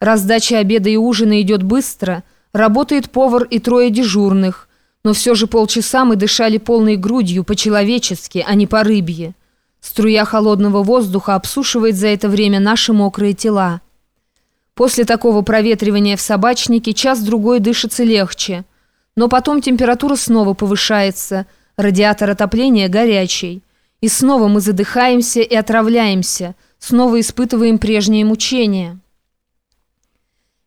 Раздача обеда и ужина идет быстро, работает повар и трое дежурных, но все же полчаса мы дышали полной грудью, по-человечески, а не по-рыбье. Струя холодного воздуха обсушивает за это время наши мокрые тела. После такого проветривания в собачнике час-другой дышится легче, но потом температура снова повышается, радиатор отопления горячий. И снова мы задыхаемся и отравляемся, снова испытываем прежние мучения.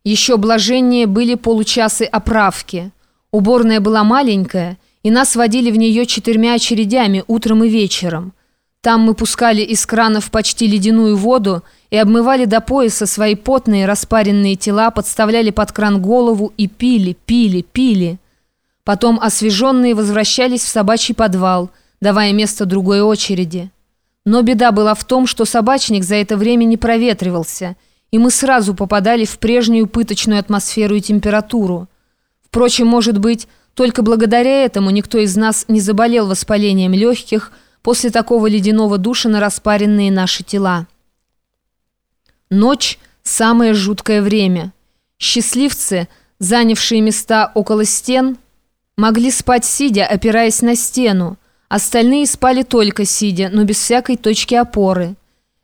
Еще блаженнее были получасы оправки. Уборная была маленькая, и нас водили в нее четырьмя очередями утром и вечером. Там мы пускали из кранов почти ледяную воду и обмывали до пояса свои потные распаренные тела, подставляли под кран голову и пили, пили, пили. Потом освеженные возвращались в собачий подвал, давая место другой очереди. Но беда была в том, что собачник за это время не проветривался – и мы сразу попадали в прежнюю пыточную атмосферу и температуру. Впрочем, может быть, только благодаря этому никто из нас не заболел воспалением легких после такого ледяного душа на распаренные наши тела. Ночь – самое жуткое время. Счастливцы, занявшие места около стен, могли спать сидя, опираясь на стену. Остальные спали только сидя, но без всякой точки опоры –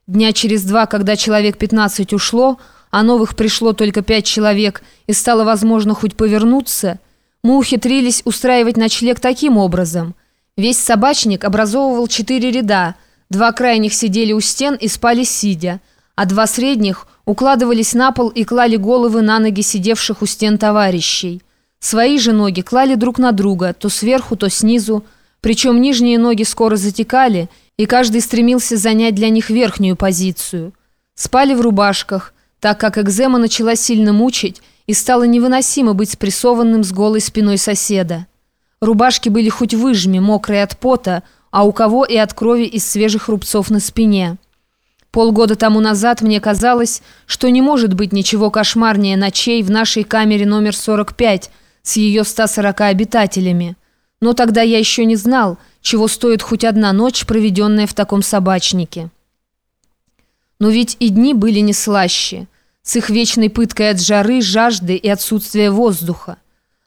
Дня через два, когда человек 15 ушло, а новых пришло только пять человек и стало возможно хоть повернуться, мы ухитрились устраивать ночлег таким образом. Весь собачник образовывал четыре ряда, два крайних сидели у стен и спали сидя, а два средних укладывались на пол и клали головы на ноги сидевших у стен товарищей. Свои же ноги клали друг на друга, то сверху, то снизу, причем нижние ноги скоро затекали – и каждый стремился занять для них верхнюю позицию. Спали в рубашках, так как экзема начала сильно мучить и стало невыносимо быть спрессованным с голой спиной соседа. Рубашки были хоть выжми, мокрые от пота, а у кого и от крови из свежих рубцов на спине. Полгода тому назад мне казалось, что не может быть ничего кошмарнее ночей в нашей камере номер 45 с ее 140 обитателями. Но тогда я еще не знал, чего стоит хоть одна ночь, проведенная в таком собачнике. Но ведь и дни были не слаще, с их вечной пыткой от жары, жажды и отсутствия воздуха.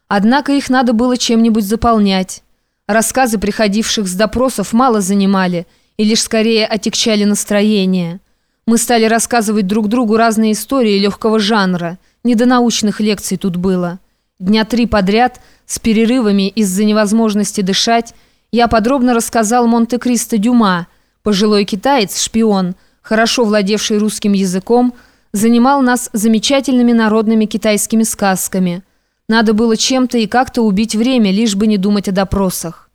Однако их надо было чем-нибудь заполнять. Рассказы приходивших с допросов мало занимали и лишь скорее отягчали настроение. Мы стали рассказывать друг другу разные истории легкого жанра, не до научных лекций тут было. Дня три подряд, с перерывами из-за невозможности дышать, я подробно рассказал Монте-Кристо Дюма, пожилой китаец, шпион, хорошо владевший русским языком, занимал нас замечательными народными китайскими сказками. Надо было чем-то и как-то убить время, лишь бы не думать о допросах.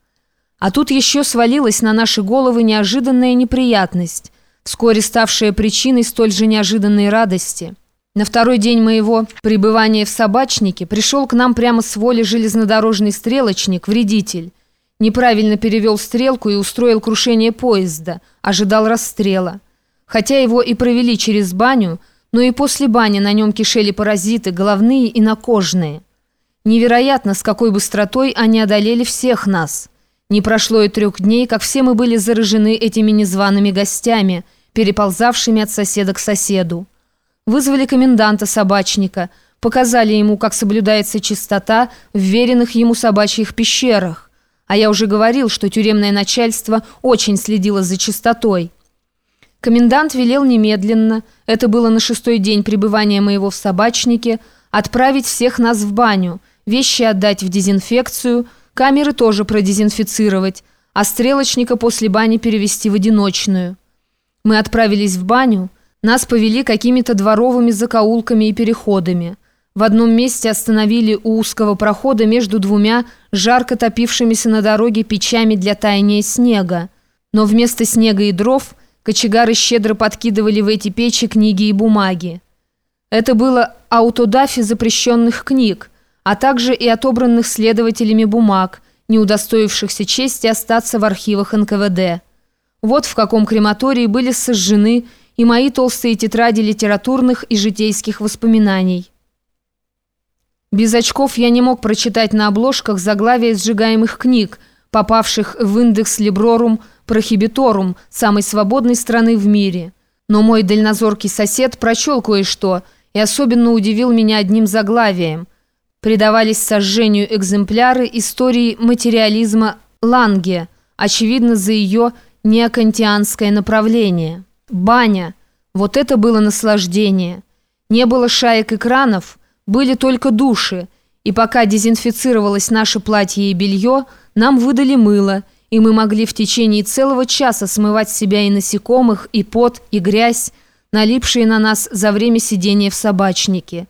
А тут еще свалилась на наши головы неожиданная неприятность, вскоре ставшая причиной столь же неожиданной радости. На второй день моего пребывания в собачнике пришел к нам прямо с воли железнодорожный стрелочник, вредитель. Неправильно перевел стрелку и устроил крушение поезда, ожидал расстрела. Хотя его и провели через баню, но и после бани на нем кишели паразиты, головные и накожные. Невероятно, с какой быстротой они одолели всех нас. Не прошло и трех дней, как все мы были заражены этими незваными гостями, переползавшими от соседа к соседу. Вызвали коменданта собачника, показали ему, как соблюдается чистота в веренных ему собачьих пещерах. А я уже говорил, что тюремное начальство очень следило за чистотой. Комендант велел немедленно, это было на шестой день пребывания моего в собачнике, отправить всех нас в баню, вещи отдать в дезинфекцию, камеры тоже продезинфицировать, а стрелочника после бани перевести в одиночную. Мы отправились в баню, нас повели какими-то дворовыми закоулками и переходами – в одном месте остановили у узкого прохода между двумя жарко топившимися на дороге печами для таяния снега. Но вместо снега и дров кочегары щедро подкидывали в эти печи книги и бумаги. Это было аутодафи запрещенных книг, а также и отобранных следователями бумаг, не удостоившихся чести остаться в архивах НКВД. Вот в каком крематории были сожжены и мои толстые тетради литературных и житейских воспоминаний. Без очков я не мог прочитать на обложках заглавия сжигаемых книг, попавших в индекс Librorum Prohibitorum, самой свободной страны в мире. Но мой дальнозоркий сосед прочел кое-что и особенно удивил меня одним заглавием. Предавались сожжению экземпляры истории материализма Ланге, очевидно, за ее неокантианское направление. Баня. Вот это было наслаждение. Не было шаек экранов, были только души, и пока дезинфицировалось наше платье и белье, нам выдали мыло, и мы могли в течение целого часа смывать себя и насекомых, и пот, и грязь, налипшие на нас за время сидения в собачнике.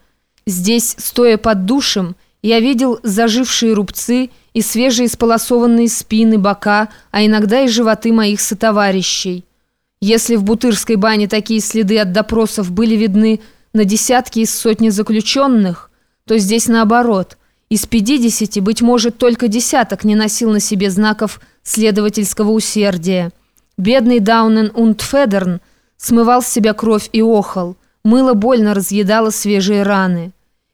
Здесь, стоя под душем, я видел зажившие рубцы и свежие сполосованные спины, бока, а иногда и животы моих сотоварищей. Если в Бутырской бане такие следы от допросов были видны на десятки из сотни заключенных, то здесь наоборот. Из 50, быть может, только десяток не носил на себе знаков следовательского усердия. Бедный Даунен und Федерн смывал с себя кровь и охал. Мыло больно разъедало свежие раны.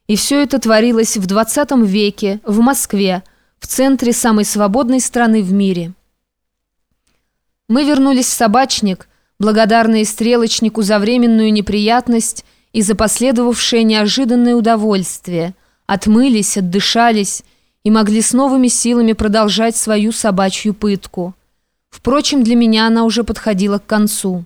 И все это творилось в 20 веке, в Москве, в центре самой свободной страны в мире. Мы вернулись в Собачник, благодарные стрелочнику за временную неприятность и за последовавшее неожиданное удовольствие, отмылись, отдышались и могли с новыми силами продолжать свою собачью пытку. Впрочем, для меня она уже подходила к концу.